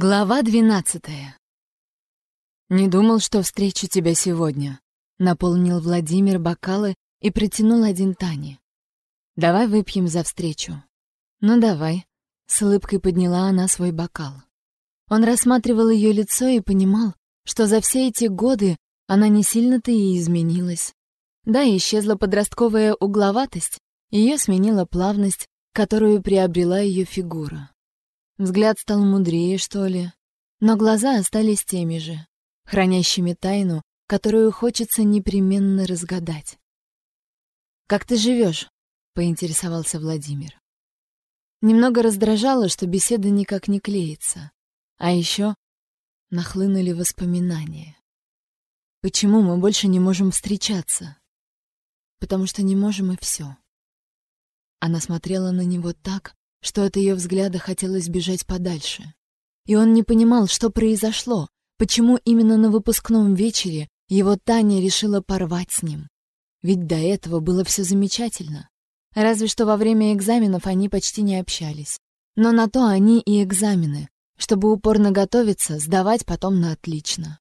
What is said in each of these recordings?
Глава двенадцатая. «Не думал, что встречу тебя сегодня», — наполнил Владимир бокалы и протянул один Тане. «Давай выпьем за встречу». «Ну давай», — с улыбкой подняла она свой бокал. Он рассматривал ее лицо и понимал, что за все эти годы она не сильно-то и изменилась. Да, исчезла подростковая угловатость, ее сменила плавность, которую приобрела ее фигура. Взгляд стал мудрее, что ли, но глаза остались теми же, хранящими тайну, которую хочется непременно разгадать. «Как ты живешь?» — поинтересовался Владимир. Немного раздражало, что беседа никак не клеится. А еще нахлынули воспоминания. Почему мы больше не можем встречаться? Потому что не можем и все. Она смотрела на него так, что от ее взгляда хотелось бежать подальше. И он не понимал, что произошло, почему именно на выпускном вечере его Таня решила порвать с ним. Ведь до этого было все замечательно. Разве что во время экзаменов они почти не общались. Но на то они и экзамены, чтобы упорно готовиться, сдавать потом на отлично.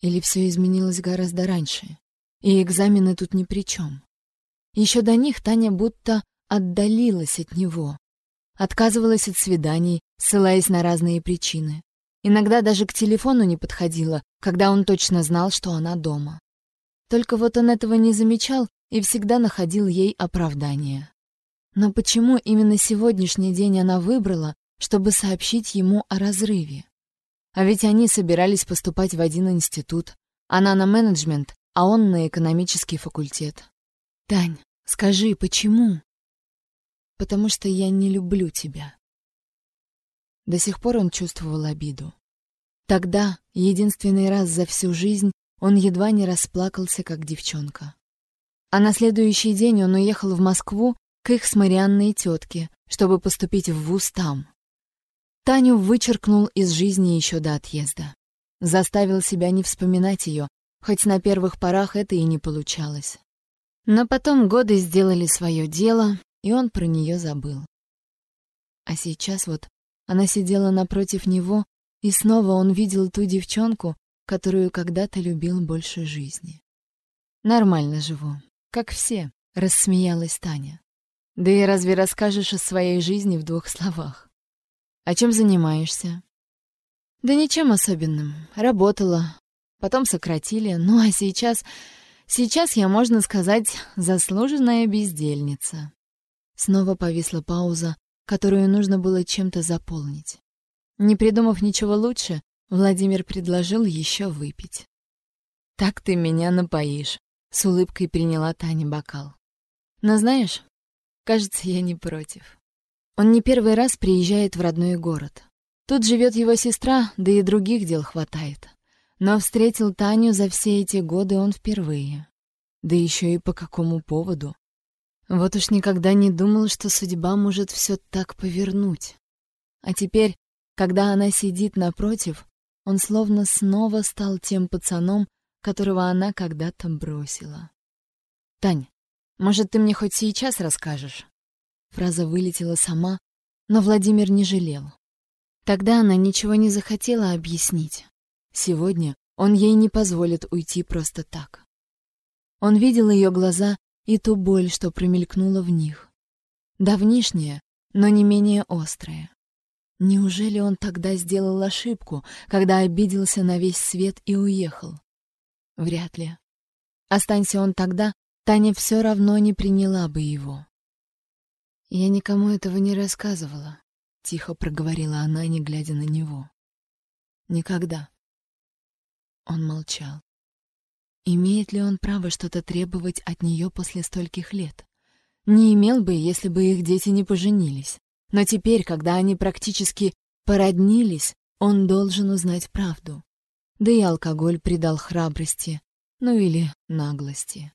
Или все изменилось гораздо раньше, и экзамены тут ни при чем. Еще до них Таня будто отдалилась от него, Отказывалась от свиданий, ссылаясь на разные причины. Иногда даже к телефону не подходила, когда он точно знал, что она дома. Только вот он этого не замечал и всегда находил ей оправдание. Но почему именно сегодняшний день она выбрала, чтобы сообщить ему о разрыве? А ведь они собирались поступать в один институт. Она на менеджмент, а он на экономический факультет. «Тань, скажи, почему?» Потому что я не люблю тебя. До сих пор он чувствовал обиду. Тогда, единственный раз за всю жизнь, он едва не расплакался, как девчонка. А на следующий день он уехал в Москву к их с Марианной тетке, чтобы поступить в вуз там. Таню вычеркнул из жизни еще до отъезда. Заставил себя не вспоминать ее, хоть на первых порах это и не получалось. Но потом годы сделали свое дело, и он про нее забыл. А сейчас вот она сидела напротив него, и снова он видел ту девчонку, которую когда-то любил больше жизни. «Нормально живу, как все», — рассмеялась Таня. «Да и разве расскажешь о своей жизни в двух словах? О чем занимаешься?» «Да ничем особенным. Работала. Потом сократили. Ну а сейчас... Сейчас я, можно сказать, заслуженная бездельница. Снова повисла пауза, которую нужно было чем-то заполнить. Не придумав ничего лучше, Владимир предложил еще выпить. «Так ты меня напоишь», — с улыбкой приняла Таня бокал. «Но знаешь, кажется, я не против. Он не первый раз приезжает в родной город. Тут живет его сестра, да и других дел хватает. Но встретил Таню за все эти годы он впервые. Да еще и по какому поводу. Вот уж никогда не думал, что судьба может все так повернуть. А теперь, когда она сидит напротив, он словно снова стал тем пацаном, которого она когда-то бросила. «Тань, может, ты мне хоть сейчас расскажешь?» Фраза вылетела сама, но Владимир не жалел. Тогда она ничего не захотела объяснить. Сегодня он ей не позволит уйти просто так. Он видел ее глаза и ту боль, что промелькнула в них. Давнишняя, но не менее острая. Неужели он тогда сделал ошибку, когда обиделся на весь свет и уехал? Вряд ли. Останься он тогда, Таня все равно не приняла бы его. «Я никому этого не рассказывала», — тихо проговорила она, не глядя на него. «Никогда». Он молчал. Имеет ли он право что-то требовать от нее после стольких лет? Не имел бы, если бы их дети не поженились. Но теперь, когда они практически породнились, он должен узнать правду. Да и алкоголь придал храбрости, ну или наглости.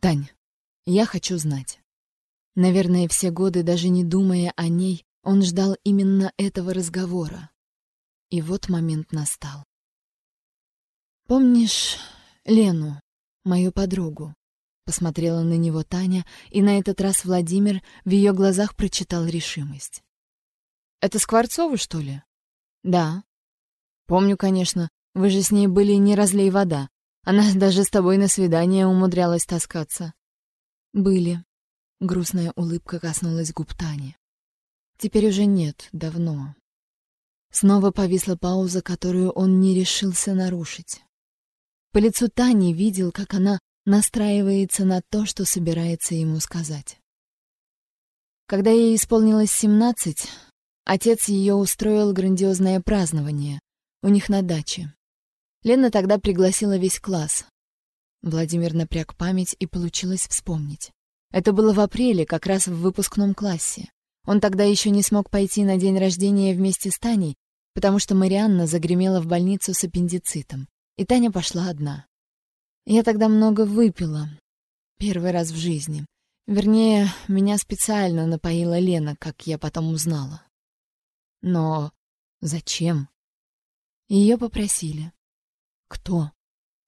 Тань, я хочу знать. Наверное, все годы, даже не думая о ней, он ждал именно этого разговора. И вот момент настал. Помнишь, Лену, мою подругу. Посмотрела на него Таня, и на этот раз Владимир в ее глазах прочитал решимость. «Это Скворцова, что ли?» Да. Помню, конечно. Вы же с ней были не разлей вода. Она даже с тобой на свидание умудрялась таскаться. Были. Грустная улыбка коснулась губ Тани. Теперь уже нет, давно. Снова повисла пауза, которую он не решился нарушить. По лицу Тани видел, как она настраивается на то, что собирается ему сказать. Когда ей исполнилось семнадцать, отец ее устроил грандиозное празднование у них на даче. Лена тогда пригласила весь класс. Владимир напряг память и получилось вспомнить. Это было в апреле, как раз в выпускном классе. Он тогда еще не смог пойти на день рождения вместе с Таней, потому что Марианна загремела в больницу с аппендицитом, и Таня пошла одна. Я тогда много выпила. Первый раз в жизни. Вернее, меня специально напоила Лена, как я потом узнала. Но зачем? Ее попросили. Кто?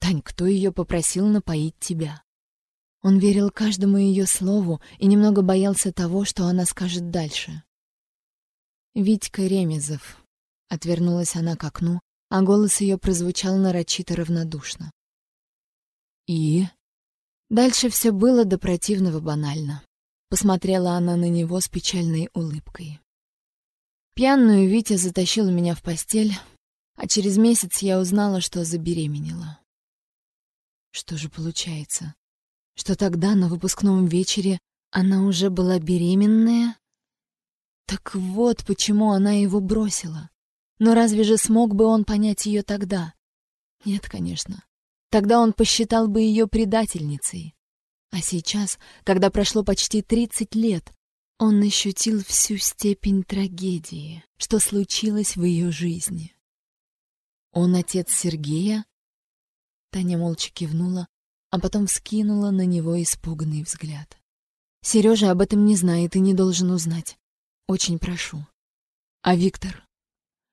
Тань, кто ее попросил напоить тебя? Он верил каждому ее слову и немного боялся того, что она скажет дальше. «Витька Ремезов», — отвернулась она к окну, а голос ее прозвучал нарочито равнодушно. «И?» Дальше все было до противного банально. Посмотрела она на него с печальной улыбкой. Пьяную Витя затащил меня в постель, а через месяц я узнала, что забеременела. Что же получается? Что тогда, на выпускном вечере, она уже была беременная? Так вот, почему она его бросила. Но разве же смог бы он понять ее тогда? Нет, конечно. Тогда он посчитал бы ее предательницей. А сейчас, когда прошло почти 30 лет, он ощутил всю степень трагедии, что случилось в ее жизни. Он отец Сергея? Таня молча кивнула, а потом вскинула на него испуганный взгляд. Сережа об этом не знает и не должен узнать. Очень прошу. А Виктор?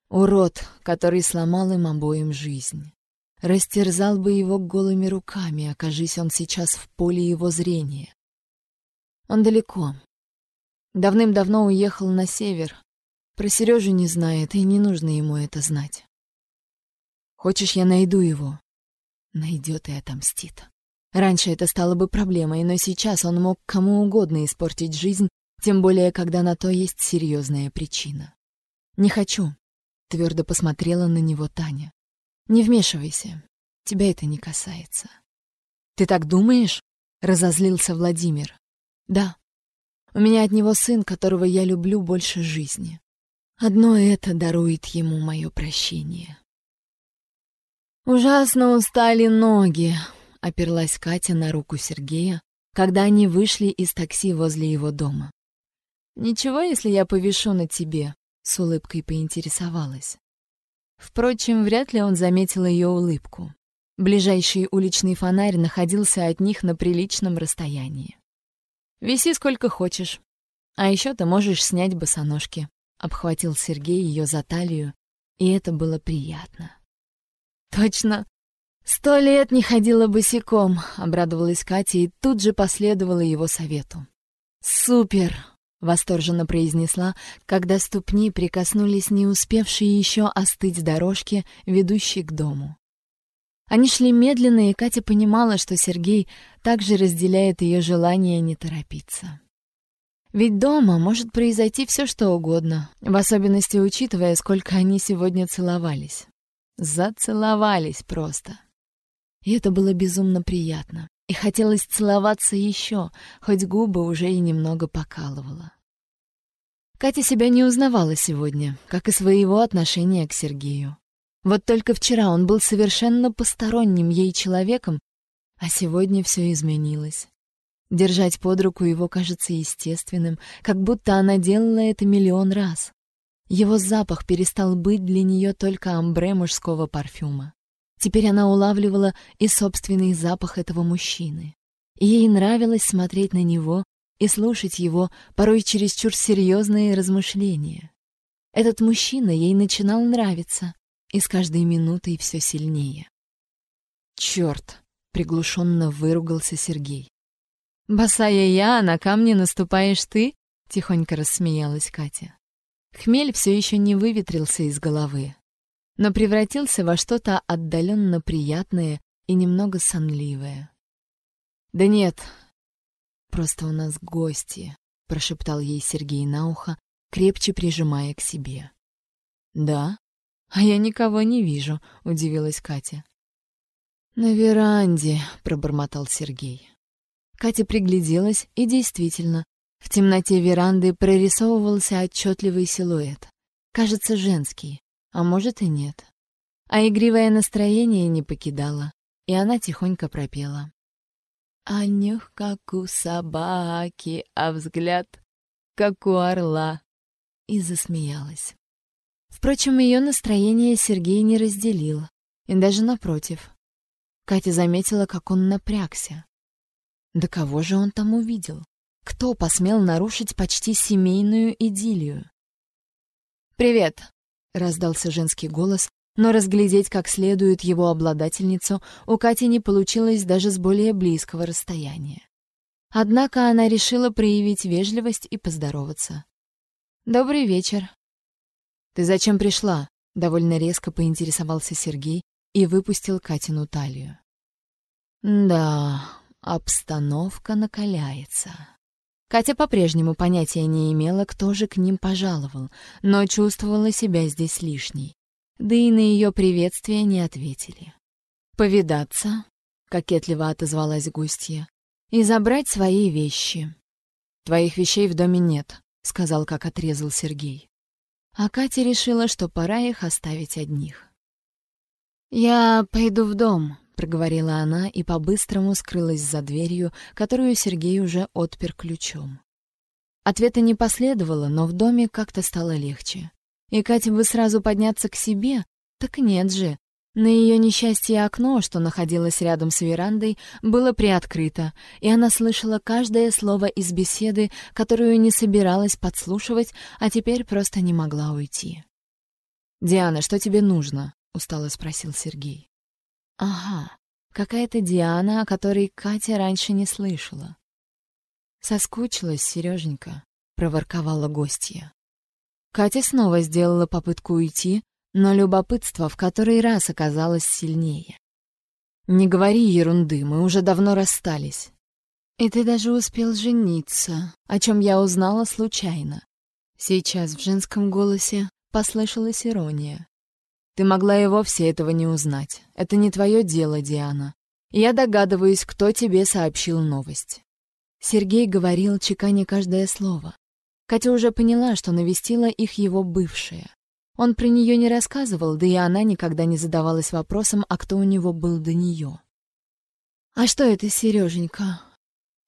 Урод, который сломал им обоим жизнь растерзал бы его голыми руками, окажись он сейчас в поле его зрения. Он далеко. Давным-давно уехал на север. Про Сережу не знает, и не нужно ему это знать. Хочешь, я найду его? Найдет и отомстит. Раньше это стало бы проблемой, но сейчас он мог кому угодно испортить жизнь, тем более, когда на то есть серьезная причина. «Не хочу», — твердо посмотрела на него Таня. Не вмешивайся. Тебя это не касается. Ты так думаешь? Разозлился Владимир. Да. У меня от него сын, которого я люблю больше жизни. Одно это дарует ему мое прощение. Ужасно устали ноги, оперлась Катя на руку Сергея, когда они вышли из такси возле его дома. «Ничего, если я повешу на тебе?» — с улыбкой поинтересовалась. Впрочем, вряд ли он заметил ее улыбку. Ближайший уличный фонарь находился от них на приличном расстоянии. «Виси сколько хочешь. А еще ты можешь снять босоножки», — обхватил Сергей ее за талию, и это было приятно. «Точно! Сто лет не ходила босиком», — обрадовалась Катя и тут же последовала его совету. «Супер! — восторженно произнесла, когда ступни прикоснулись не успевшие еще остыть дорожки, ведущей к дому. Они шли медленно, и Катя понимала, что Сергей также разделяет ее желание не торопиться. Ведь дома может произойти все, что угодно, в особенности учитывая, сколько они сегодня целовались. Зацеловались просто. И это было безумно приятно. И хотелось целоваться еще, хоть губы уже и немного покалывало. Катя себя не узнавала сегодня, как и своего отношения к Сергею. Вот только вчера он был совершенно посторонним ей человеком, а сегодня все изменилось. Держать под руку его кажется естественным, как будто она делала это миллион раз. Его запах перестал быть для нее только амбре мужского парфюма. Теперь она улавливала и собственный запах этого мужчины. Ей нравилось смотреть на него и слушать его порой чересчур серьезные размышления. Этот мужчина ей начинал нравиться, и с каждой минутой все сильнее. «Черт!» — приглушенно выругался Сергей. «Босая я, а на камни наступаешь ты?» — тихонько рассмеялась Катя. Хмель все еще не выветрился из головы, но превратился во что-то отдаленно приятное и немного сонливое. «Да нет, просто у нас гости», — прошептал ей Сергей на ухо, крепче прижимая к себе. «Да? А я никого не вижу», — удивилась Катя. «На веранде», — пробормотал Сергей. Катя пригляделась, и действительно, в темноте веранды прорисовывался отчетливый силуэт. Кажется, женский, а может и нет. А игривое настроение не покидало, и она тихонько пропела. А нюх, как у собаки, а взгляд, как у орла. И засмеялась. Впрочем, ее настроение Сергей не разделил, и даже напротив. Катя заметила, как он напрягся. Да кого же он там увидел? Кто посмел нарушить почти семейную идиллию? «Привет!» — раздался женский голос, но разглядеть как следует его обладательницу у Кати не получилось даже с более близкого расстояния. Однако она решила проявить вежливость и поздороваться. «Добрый вечер». «Ты зачем пришла?» — довольно резко поинтересовался Сергей и выпустил Катину талию. «Да, обстановка накаляется». Катя по-прежнему понятия не имела, кто же к ним пожаловал, но чувствовала себя здесь лишней. Да и на ее приветствие не ответили. «Повидаться?» — кокетливо отозвалась гостья. «И забрать свои вещи». «Твоих вещей в доме нет», — сказал, как отрезал Сергей. А Катя решила, что пора их оставить одних. «Я пойду в дом», — проговорила она и по-быстрому скрылась за дверью, которую Сергей уже отпер ключом. Ответа не последовало, но в доме как-то стало легче. И Катя бы сразу подняться к себе, так нет же. На ее несчастье окно, что находилось рядом с верандой, было приоткрыто, и она слышала каждое слово из беседы, которую не собиралась подслушивать, а теперь просто не могла уйти. «Диана, что тебе нужно?» устало спросил Сергей. Ага, какая-то Диана, о которой Катя раньше не слышала. Соскучилась Сереженька, проворковала гостья. Катя снова сделала попытку уйти, но любопытство в который раз оказалось сильнее. «Не говори ерунды, мы уже давно расстались. И ты даже успел жениться, о чем я узнала случайно». Сейчас в женском голосе послышалась ирония. Ты могла и вовсе этого не узнать. Это не твое дело, Диана. Я догадываюсь, кто тебе сообщил новость. Сергей говорил, чеканя каждое слово. Катя уже поняла, что навестила их его бывшая. Он про нее не рассказывал, да и она никогда не задавалась вопросом, а кто у него был до нее. «А что это, Сереженька?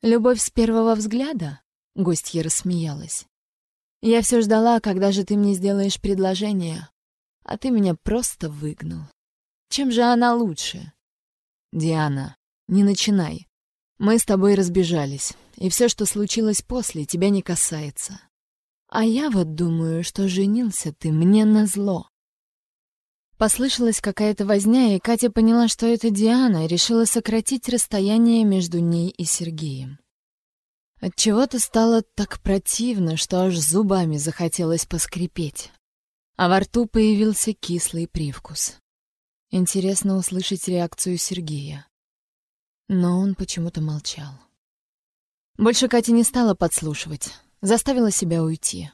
Любовь с первого взгляда?» Гостья рассмеялась. «Я все ждала, когда же ты мне сделаешь предложение, а ты меня просто выгнал. Чем же она лучше? Диана, не начинай. Мы с тобой разбежались, и все, что случилось после, тебя не касается. А я вот думаю, что женился ты мне на зло. Послышалась какая-то возня, и Катя поняла, что это Диана, и решила сократить расстояние между ней и Сергеем. Отчего-то стало так противно, что аж зубами захотелось поскрипеть а во рту появился кислый привкус. Интересно услышать реакцию Сергея. Но он почему-то молчал. Больше Катя не стала подслушивать, заставила себя уйти.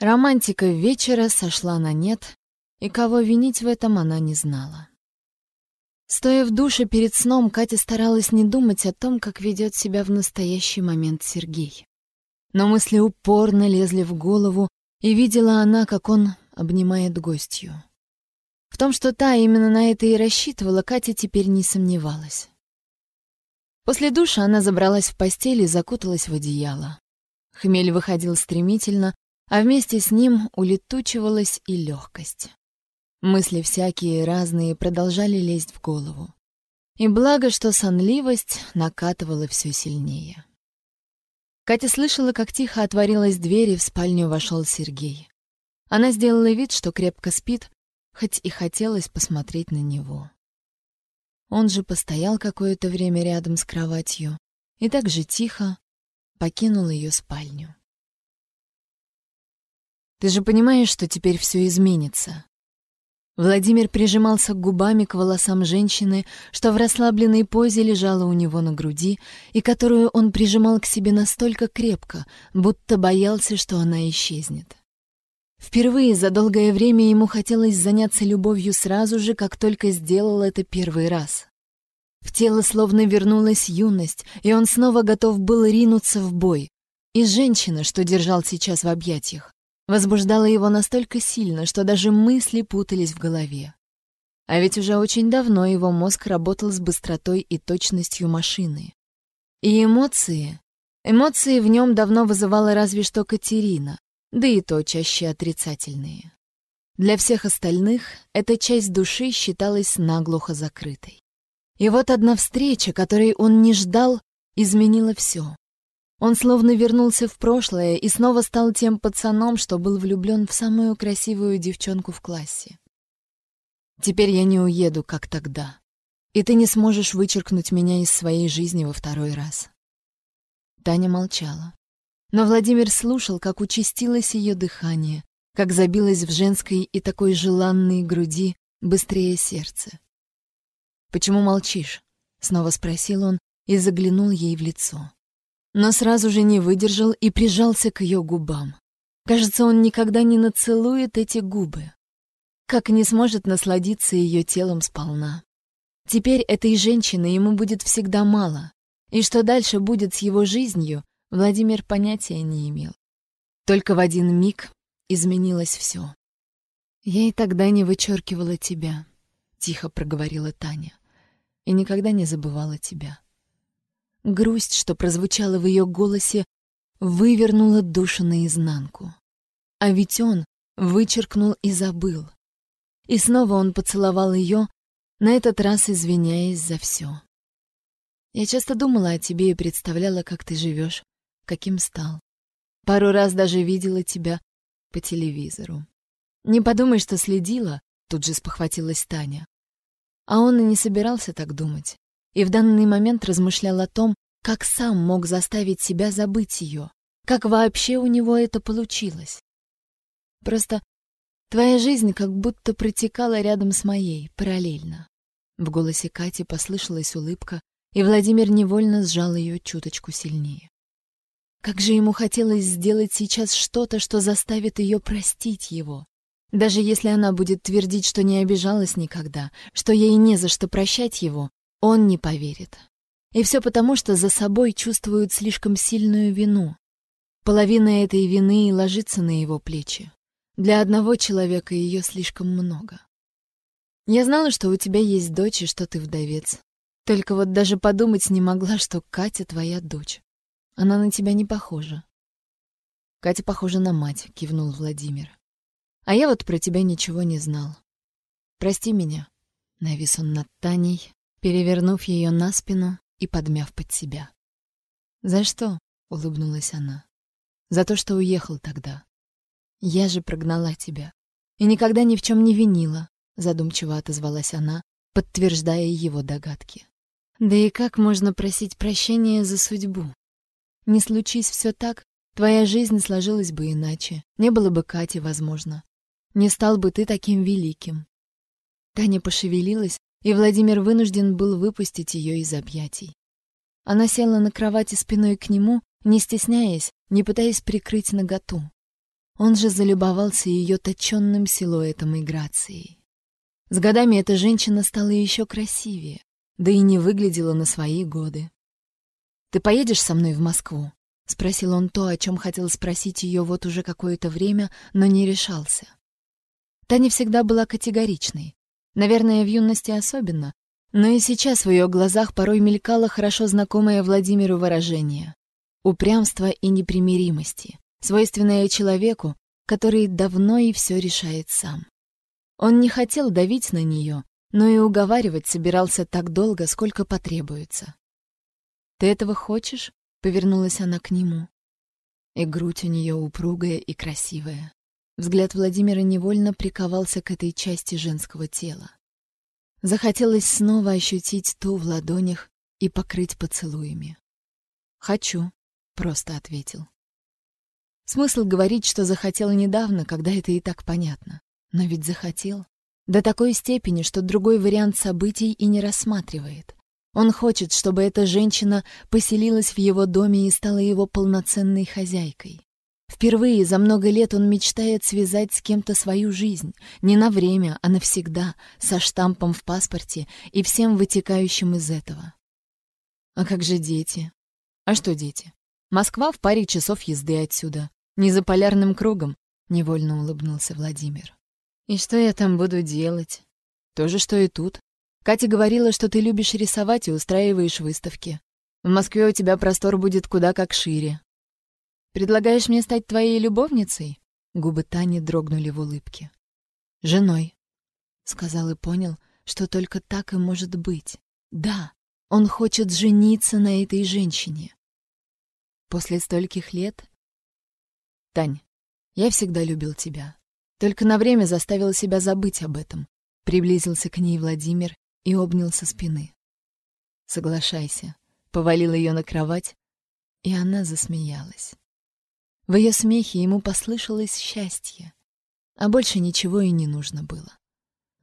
Романтика вечера сошла на нет, и кого винить в этом она не знала. Стоя в душе перед сном, Катя старалась не думать о том, как ведет себя в настоящий момент Сергей. Но мысли упорно лезли в голову, и видела она, как он обнимает гостью. В том, что та именно на это и рассчитывала, Катя теперь не сомневалась. После душа она забралась в постель и закуталась в одеяло. Хмель выходил стремительно, а вместе с ним улетучивалась и легкость. Мысли всякие разные продолжали лезть в голову. И благо, что сонливость накатывала все сильнее. Катя слышала, как тихо отворилась дверь, и в спальню вошел Сергей. Она сделала вид, что крепко спит, хоть и хотелось посмотреть на него. Он же постоял какое-то время рядом с кроватью и так же тихо покинул ее спальню. «Ты же понимаешь, что теперь все изменится?» Владимир прижимался губами к волосам женщины, что в расслабленной позе лежала у него на груди, и которую он прижимал к себе настолько крепко, будто боялся, что она исчезнет. Впервые за долгое время ему хотелось заняться любовью сразу же, как только сделал это первый раз. В тело словно вернулась юность, и он снова готов был ринуться в бой. И женщина, что держал сейчас в объятиях, возбуждало его настолько сильно, что даже мысли путались в голове. А ведь уже очень давно его мозг работал с быстротой и точностью машины. И эмоции... Эмоции в нем давно вызывала разве что Катерина, да и то чаще отрицательные. Для всех остальных эта часть души считалась наглухо закрытой. И вот одна встреча, которой он не ждал, изменила все. Он словно вернулся в прошлое и снова стал тем пацаном, что был влюблен в самую красивую девчонку в классе. «Теперь я не уеду, как тогда, и ты не сможешь вычеркнуть меня из своей жизни во второй раз». Таня молчала. Но Владимир слушал, как участилось ее дыхание, как забилось в женской и такой желанной груди быстрее сердце. «Почему молчишь?» — снова спросил он и заглянул ей в лицо но сразу же не выдержал и прижался к ее губам. Кажется, он никогда не нацелует эти губы. Как не сможет насладиться ее телом сполна. Теперь этой женщины ему будет всегда мало. И что дальше будет с его жизнью, Владимир понятия не имел. Только в один миг изменилось все. «Я и тогда не вычеркивала тебя», — тихо проговорила Таня, — «и никогда не забывала тебя». Грусть, что прозвучала в ее голосе, вывернула душу наизнанку. А ведь он вычеркнул и забыл. И снова он поцеловал ее, на этот раз извиняясь за все. Я часто думала о тебе и представляла, как ты живешь, каким стал. Пару раз даже видела тебя по телевизору. Не подумай, что следила, тут же спохватилась Таня. А он и не собирался так думать и в данный момент размышлял о том, как сам мог заставить себя забыть ее, как вообще у него это получилось. Просто твоя жизнь как будто протекала рядом с моей, параллельно. В голосе Кати послышалась улыбка, и Владимир невольно сжал ее чуточку сильнее. Как же ему хотелось сделать сейчас что-то, что заставит ее простить его. Даже если она будет твердить, что не обижалась никогда, что ей не за что прощать его, он не поверит. И все потому, что за собой чувствует слишком сильную вину. Половина этой вины ложится на его плечи. Для одного человека ее слишком много. Я знала, что у тебя есть дочь и что ты вдовец. Только вот даже подумать не могла, что Катя твоя дочь. Она на тебя не похожа. Катя похожа на мать, кивнул Владимир. А я вот про тебя ничего не знал. Прости меня. Навис он над Таней, перевернув ее на спину и подмяв под себя. «За что?» — улыбнулась она. «За то, что уехал тогда. Я же прогнала тебя. И никогда ни в чем не винила», — задумчиво отозвалась она, подтверждая его догадки. «Да и как можно просить прощения за судьбу? Не случись все так, твоя жизнь сложилась бы иначе, не было бы Кати, возможно. Не стал бы ты таким великим». Таня пошевелилась, и Владимир вынужден был выпустить ее из объятий. Она села на кровати спиной к нему, не стесняясь, не пытаясь прикрыть наготу. Он же залюбовался ее точенным силуэтом и грацией. С годами эта женщина стала еще красивее, да и не выглядела на свои годы. «Ты поедешь со мной в Москву?» — спросил он то, о чем хотел спросить ее вот уже какое-то время, но не решался. Таня всегда была категоричной, Наверное, в юности особенно. Но и сейчас в ее глазах порой мелькало хорошо знакомое Владимиру выражение. Упрямство и непримиримости, свойственное человеку, который давно и все решает сам. Он не хотел давить на нее, но и уговаривать собирался так долго, сколько потребуется. «Ты этого хочешь?» — повернулась она к нему. И грудь у нее упругая и красивая. Взгляд Владимира невольно приковался к этой части женского тела. Захотелось снова ощутить ту в ладонях и покрыть поцелуями. «Хочу», — просто ответил. Смысл говорить, что захотел недавно, когда это и так понятно. Но ведь захотел. До такой степени, что другой вариант событий и не рассматривает. Он хочет, чтобы эта женщина поселилась в его доме и стала его полноценной хозяйкой. Впервые за много лет он мечтает связать с кем-то свою жизнь, не на время, а навсегда, со штампом в паспорте и всем вытекающим из этого. А как же дети? А что дети? Москва в паре часов езды отсюда. Не за полярным кругом, — невольно улыбнулся Владимир. И что я там буду делать? То же, что и тут. Катя говорила, что ты любишь рисовать и устраиваешь выставки. В Москве у тебя простор будет куда как шире. Предлагаешь мне стать твоей любовницей? Губы Тани дрогнули в улыбке. Женой. Сказал и понял, что только так и может быть. Да, он хочет жениться на этой женщине. После стольких лет... Тань, я всегда любил тебя. Только на время заставил себя забыть об этом. Приблизился к ней Владимир и обнял со спины. «Соглашайся», — повалил ее на кровать, и она засмеялась. В ее смехе ему послышалось счастье, а больше ничего и не нужно было.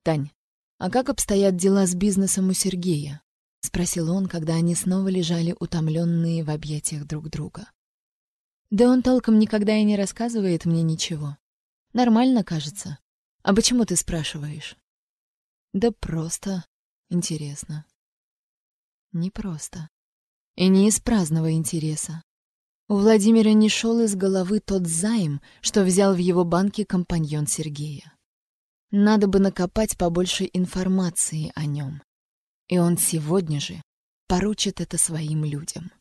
«Тань, а как обстоят дела с бизнесом у Сергея?» — спросил он, когда они снова лежали утомленные в объятиях друг друга. «Да он толком никогда и не рассказывает мне ничего. Нормально, кажется. А почему ты спрашиваешь? Да просто интересно. Не просто. И не из праздного интереса. У Владимира не шел из головы тот займ, что взял в его банке компаньон Сергея. Надо бы накопать побольше информации о нем. И он сегодня же поручит это своим людям.